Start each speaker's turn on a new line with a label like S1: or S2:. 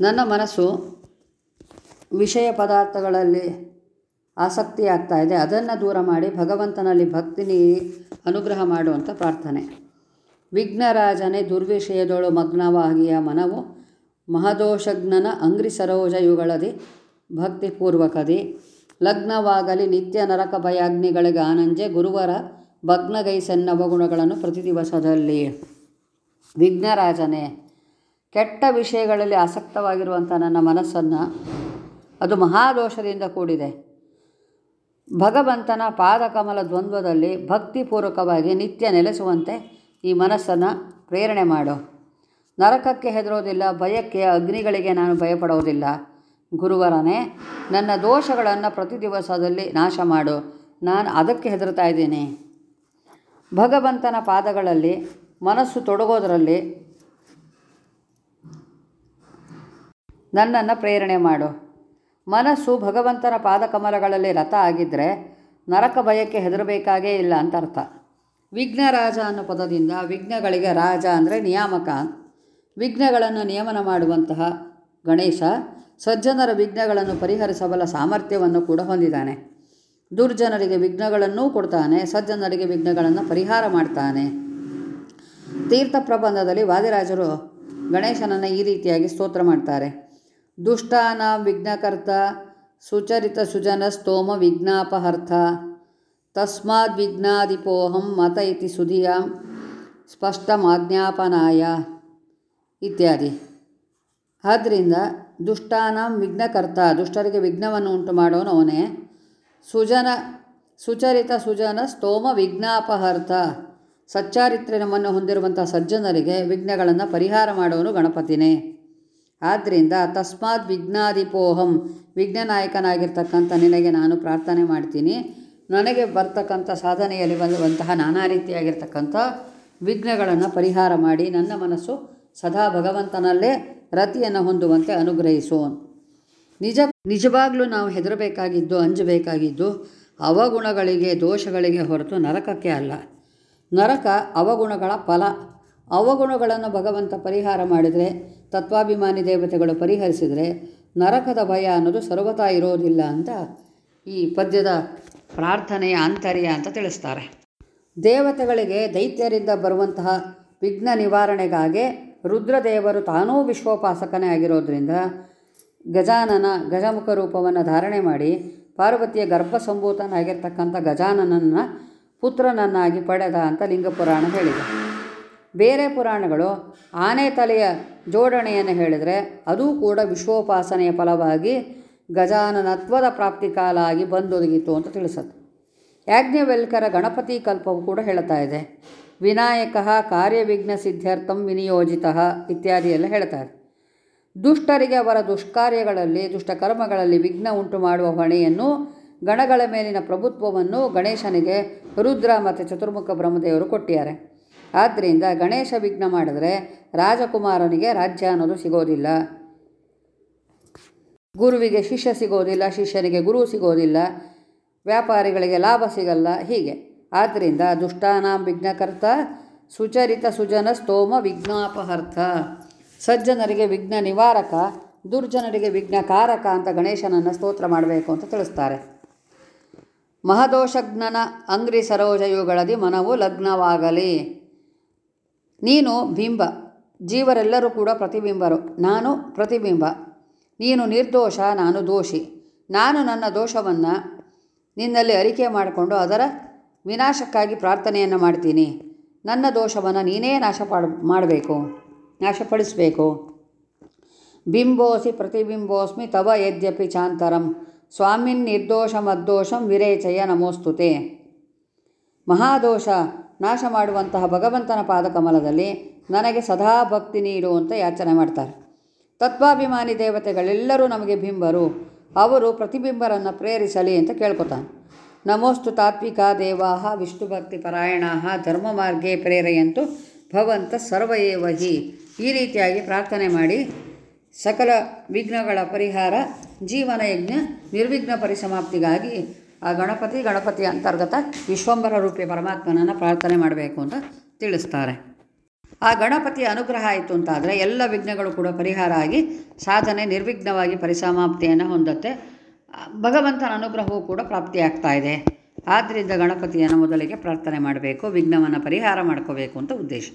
S1: ನನ್ನ ಮನಸ್ಸು ವಿಷಯ ಪದಾರ್ಥಗಳಲ್ಲಿ ಆಸಕ್ತಿ ಆಗ್ತಾ ಇದೆ. ಅದನ್ನು ದೂರ ಮಾಡಿ ಭಗವಂತನಲ್ಲಿ ಭಕ್ತಿ ನೀಡಿ ಅನುಗ್ರಹ ಮಾಡುವಂಥ ಪ್ರಾರ್ಥನೆ. ವಿಘ್ನರಾಜನೇ ದುರ್ವಿಷಯದೊಳು ಮಗ್ನವಾಗಿಯ ಮನವು ಮಹದೋಷಜ್ಞನ ಅಂಗ್ರಿ ಸರೋಜ ಇವುಗಳದಿ ಭಕ್ತಿಪೂರ್ವಕದಿ. ಲಗ್ನವಾಗಲಿ ನಿತ್ಯ ನರಕ ಭಯಾಗ್ನಿಗಳಿಗೆ ಆನಂಜೆ ಗುರುವರ ಭಗ್ನಗೈಸನ್ನವಗುಣಗಳನ್ನು ಪ್ರತಿ ದಿವಸದಲ್ಲಿ ವಿಘ್ನರಾಜನೇ ಕೆಟ್ಟ ವಿಷಯಗಳಲ್ಲಿ ಆಸಕ್ತವಾಗಿರುವಂಥ ನನ್ನ ಮನಸ್ಸನ್ನು ಅದು ಮಹಾದೋಷದಿಂದ ಕೂಡಿದೆ. ಭಗವಂತನ ಪಾದಕಮಲ ದ್ವಂದ್ವದಲ್ಲಿ ಭಕ್ತಿಪೂರ್ವಕವಾಗಿ ನಿತ್ಯ ನೆಲೆಸುವಂತೆ ಈ ಮನಸ್ಸನ್ನು ಪ್ರೇರಣೆ ಮಾಡು. ನರಕಕ್ಕೆ ಹೆದರೋದಿಲ್ಲ, ಭಯಕ್ಕೆ, ಅಗ್ನಿಗಳಿಗೆ ನಾನು ಭಯಪಡೋದಿಲ್ಲ. ಗುರುವರನೇ, ನನ್ನ ದೋಷಗಳನ್ನು ಪ್ರತಿ ದಿವಸದಲ್ಲಿ ನಾಶ ಮಾಡು. ನಾನು ಅದಕ್ಕೆ ಹೆದರ್ತಾ ಇದ್ದೀನಿ. ಭಗವಂತನ ಪಾದಗಳಲ್ಲಿ ಮನಸ್ಸು ತೊಡಗೋದರಲ್ಲಿ ನನ್ನನ್ನು ಪ್ರೇರಣೆ ಮಾಡು. ಮನಸ್ಸು ಭಗವಂತನ ಪಾದಕಮಲಗಳಲ್ಲಿ ರಥ ಆಗಿದ್ದರೆ ನರಕ ಭಯಕ್ಕೆ ಹೆದರಬೇಕಾಗೇ ಇಲ್ಲ ಅಂತ ಅರ್ಥ. ವಿಘ್ನರಾಜ ಅನ್ನೋ ಪದದಿಂದ ವಿಘ್ನಗಳಿಗೆ ರಾಜ ಅಂದರೆ ನಿಯಾಮಕ. ವಿಘ್ನಗಳನ್ನು ನಿಯಮನ ಮಾಡುವಂತಹ ಗಣೇಶ ಸಜ್ಜನರ ವಿಘ್ನಗಳನ್ನು ಪರಿಹರಿಸಬಲ್ಲ ಸಾಮರ್ಥ್ಯವನ್ನು ಕೂಡ ಹೊಂದಿದ್ದಾನೆ. ದುರ್ಜನರಿಗೆ ವಿಘ್ನಗಳನ್ನೂ ಕೊಡ್ತಾನೆ, ಸಜ್ಜನರಿಗೆ ವಿಘ್ನಗಳನ್ನು ಪರಿಹಾರ ಮಾಡ್ತಾನೆ. ತೀರ್ಥ ಪ್ರಬಂಧದಲ್ಲಿ ವಾದಿರಾಜರು ಗಣೇಶನನ್ನು ಈ ರೀತಿಯಾಗಿ ಸ್ತೋತ್ರ ಮಾಡ್ತಾರೆ. ದುಷ್ಟಾನ ವಿಘ್ನಕರ್ತ ಸುಚರಿತ ಸುಜನ ಸ್ತೋಮ ವಿಘ್ನಾಪಹರ್ಥ. ತಸ್ಮಾದ್ ವಿಘ್ನಾಧಿಪೋಹಂ ಮತ ಇತಿ ಸುಧಿಯ ಸ್ಪಷ್ಟಮಾಜ್ಞಾಪನಾಯ ಇತ್ಯಾದಿ. ಆದ್ದರಿಂದ ದುಷ್ಟಾನಾಂ ವಿಘ್ನಕರ್ತ, ದುಷ್ಟರಿಗೆ ವಿಘ್ನವನ್ನು ಉಂಟು ಮಾಡೋನು ಅವನೇ. ಸುಜನ, ಸುಚರಿತ ಸುಜನ ಸ್ತೋಮ ವಿಘ್ನಾಪಹರ್ಥ. ಸಚ್ಚಾರಿತ್ರ್ಯವನ್ನು ಹೊಂದಿರುವಂಥ ಸಜ್ಜನರಿಗೆ ವಿಘ್ನಗಳನ್ನು ಪರಿಹಾರ ಮಾಡೋನು ಗಣಪತಿನೇ. ಆದ್ದರಿಂದ ತಸ್ಮಾತ್ ವಿಘ್ನಾದಿಪೋಹಂ ವಿಘ್ನನಾಯಕನಾಗಿರ್ತಕ್ಕಂಥ ನಿನಗೆ ನಾನು ಪ್ರಾರ್ಥನೆ ಮಾಡ್ತೀನಿ. ನನಗೆ ಬರ್ತಕ್ಕಂಥ ಸಾಧನೆಯಲ್ಲಿ ಬಂದಂತಹ ನಾನಾ ರೀತಿಯಾಗಿರ್ತಕ್ಕಂಥ ವಿಘ್ನಗಳನ್ನು ಪರಿಹಾರ ಮಾಡಿ ನನ್ನ ಮನಸ್ಸು ಸದಾ ಭಗವಂತನಲ್ಲೇ ರತಿಯನ್ನು ಹೊಂದುವಂತೆ ಅನುಗ್ರಹಿಸು. ನಿಜ, ನಿಜವಾಗಲೂ ನಾವು ಹೆದರಬೇಕಾಗಿದ್ದು, ಅಂಜಬೇಕಾಗಿದ್ದು, ಅವಗುಣಗಳಿಗೆ, ದೋಷಗಳಿಗೆ ಹೊರತು ನರಕಕ್ಕೆ ಅಲ್ಲ. ನರಕ ಅವಗುಣಗಳ ಫಲ ಅವಗುಣಗಳನ್ನು ಭಗವಂತ ಪರಿಹಾರ ಮಾಡಿದರೆ, ತತ್ವಾಭಿಮಾನಿ ದೇವತೆಗಳು ಪರಿಹರಿಸಿದರೆ ನರಕದ ಭಯ ಅನ್ನೋದು ಸರ್ವತಾ ಇರೋದಿಲ್ಲ ಅಂತ ಈ ಪದ್ಯದ ಪ್ರಾರ್ಥನೆಯ ಆಂತರ್ಯ ಅಂತ ತಿಳಿಸ್ತಾರೆ. ದೇವತೆಗಳಿಗೆ ದೈತ್ಯರಿಂದ ಬರುವಂತಹ ವಿಘ್ನ ನಿವಾರಣೆಗಾಗಿ ರುದ್ರದೇವರು ತಾನೂ ವಿಶ್ವೋಪಾಸಕನೇ ಆಗಿರೋದ್ರಿಂದ ಗಜಾನನ ಗಜಮುಖ ರೂಪವನ್ನು ಧಾರಣೆ ಮಾಡಿ ಪಾರ್ವತಿಯ ಗರ್ಭಸಂಭೂತನಾಗಿರ್ತಕ್ಕಂಥ ಗಜಾನನನ್ನ ಪುತ್ರನನ್ನಾಗಿ ಪಡೆದ ಅಂತ ಲಿಂಗಪುರಾಣ ಹೇಳಿದೆ. ಬೇರೆ ಪುರಾಣಗಳು ಆನೆ ತಲೆಯ ಜೋಡಣೆಯನ್ನು ಹೇಳಿದರೆ ಅದೂ ಕೂಡ ವಿಶ್ವೋಪಾಸನೆಯ ಫಲವಾಗಿ ಗಜಾನನತ್ವದ ಪ್ರಾಪ್ತಿ ಕಾಲ ಆಗಿ ಬಂದೊದಗಿತು ಅಂತ ತಿಳಿಸುತ್ತೆ. ಯಾಜ್ಞವೆಲ್ಕರ ಗಣಪತಿ ಕಲ್ಪವು ಕೂಡ ಹೇಳ್ತಾ ಇದೆ. ವಿನಾಯಕ ಕಾರ್ಯವಿಘ್ನ ಸಿದ್ಧಾರ್ಥಂ ವಿನಿಯೋಜಿತ ಇತ್ಯಾದಿ ಎಲ್ಲ ಇದೆ. ದುಷ್ಟರಿಗೆ ಅವರ ದುಷ್ಕಾರ್ಯಗಳಲ್ಲಿ ದುಷ್ಟಕರ್ಮಗಳಲ್ಲಿ ವಿಘ್ನ ಉಂಟು ಮಾಡುವ ಹೊಣೆಯನ್ನು ಗಣಗಳ ಮೇಲಿನ ಪ್ರಭುತ್ವವನ್ನು ಗಣೇಶನಿಗೆ ರುದ್ರ ಮತ್ತು ಚತುರ್ಮುಖ ಬ್ರಹ್ಮದೇವರು ಕೊಟ್ಟಿದ್ದಾರೆ. ಆದ್ದರಿಂದ ಗಣೇಶ ವಿಘ್ನ ಮಾಡಿದ್ರೆ ರಾಜಕುಮಾರನಿಗೆ ರಾಜ್ಯ ಅನ್ನೋದು ಸಿಗೋದಿಲ್ಲ. ಗುರುವಿಗೆ ಶಿಷ್ಯ ಸಿಗೋದಿಲ್ಲ, ಶಿಷ್ಯನಿಗೆ ಗುರು ಸಿಗೋದಿಲ್ಲ, ವ್ಯಾಪಾರಿಗಳಿಗೆ ಲಾಭ ಸಿಗಲ್ಲ, ಹೀಗೆ. ಆದ್ದರಿಂದ ದುಷ್ಟಾನಾಂ ವಿಘ್ನಕರ್ತ ಸುಚರಿತ ಸುಜನ ಸ್ತೋಮ ವಿಘ್ನಾಪಹರ್ಥ ಸಜ್ಜನರಿಗೆ ವಿಘ್ನ ನಿವಾರಕ, ದುರ್ಜನರಿಗೆ ವಿಘ್ನಕಾರಕ ಅಂತ ಗಣೇಶನನ್ನು ಸ್ತೋತ್ರ ಮಾಡಬೇಕು ಅಂತ ತಿಳಿಸ್ತಾರೆ. ಮಹದೋಷಜ್ಞನ ಅಂಗ್ರಿ ಸರೋಜಯುಗಳದಿ ಮನವು ಲಗ್ನವಾಗಲಿ. ನೀನು ಬಿಂಬ. ಜೀವರೆಲ್ಲರೂ ಕೂಡ ಪ್ರತಿಬಿಂಬರು. ನಾನು ಪ್ರತಿಬಿಂಬ. ನೀನು ನಿರ್ದೋಷ, ನಾನು ದೋಷಿ. ನಾನು ನನ್ನ ದೋಷವನ್ನು ನಿನ್ನಲ್ಲಿ ಅರಿಕೆ ಮಾಡಿಕೊಂಡು ಅದರ ವಿನಾಶಕ್ಕಾಗಿ ಪ್ರಾರ್ಥನೆಯನ್ನು ಮಾಡ್ತೀನಿ. ನನ್ನ ದೋಷವನ್ನು ನೀನೇ ನಾಶ ಮಾಡಬೇಕು, ನಾಶಪಡಿಸಬೇಕು. ಬಿಂಬೋಸಿ ಪ್ರತಿಬಿಂಬೋಸ್ಮಿ ತವ ಯದ್ಯಪಿ ಚಾಂತರಂ. ಸ್ವಾಮಿನ್ ನಿರ್ದೋಷ ಮದ್ದೋಷಂ ವಿರೇಚಯ ನಮೋಸ್ತುತೆ. ಮಹಾದೋಷ ನಾಶ ಮಾಡುವಂತಹ ಭಗವಂತನ ಪಾದಕಮಲದಲ್ಲಿ ನನಗೆ ಸದಾ ಭಕ್ತಿ ನೀಡು ಅಂತ ಯಾಚನೆ ಮಾಡ್ತಾರೆ. ತತ್ವಾಭಿಮಾನಿ ದೇವತೆಗಳೆಲ್ಲರೂ ನಮಗೆ ಬಿಂಬರು. ಅವರು ಪ್ರತಿಬಿಂಬರನ್ನು ಪ್ರೇರಿಸಲಿ ಅಂತ ಕೇಳ್ಕೊತಾನೆ. ನಮೋಸ್ತು ತಾತ್ವಿಕ ದೇವಾ ವಿಷ್ಣು ಭಕ್ತಿ ಪರಾಯಣ ಧರ್ಮ ಮಾರ್ಗೇ ಪ್ರೇರೆಯಂತು ಭವಂತ ಸರ್ವಯೇವ ಹಿ ಈ ರೀತಿಯಾಗಿ ಪ್ರಾರ್ಥನೆ ಮಾಡಿ ಸಕಲ ವಿಘ್ನಗಳ ಪರಿಹಾರ ಜೀವನಯಜ್ಞ ನಿರ್ವಿಘ್ನ ಪರಿಸಮಾಪ್ತಿಗಾಗಿ ಆ ಗಣಪತಿ ಗಣಪತಿ ಅಂತರ್ಗತ ವಿಶ್ವಂಬರ ರೂಪಿ ಪರಮಾತ್ಮನನ್ನು ಪ್ರಾರ್ಥನೆ ಮಾಡಬೇಕು ಅಂತ ತಿಳಿಸ್ತಾರೆ. ಆ ಗಣಪತಿಯ ಅನುಗ್ರಹ ಆಯಿತು ಅಂತಾದರೆ ಎಲ್ಲ ವಿಘ್ನಗಳು ಕೂಡ ಪರಿಹಾರ ಆಗಿ ಸಾಧನೆ ನಿರ್ವಿಘ್ನವಾಗಿ ಪರಿಸಮಾಪ್ತಿಯನ್ನು ಹೊಂದುತ್ತೆ. ಭಗವಂತನ ಅನುಗ್ರಹವೂ ಕೂಡ ಪ್ರಾಪ್ತಿಯಾಗ್ತಾ ಇದೆ. ಆದ್ದರಿಂದ ಗಣಪತಿಯನ್ನು ಮೊದಲಿಗೆ ಪ್ರಾರ್ಥನೆ ಮಾಡಬೇಕು, ವಿಘ್ನವನ್ನು ಪರಿಹಾರ ಮಾಡ್ಕೋಬೇಕು ಅಂತ ಉದ್ದೇಶ.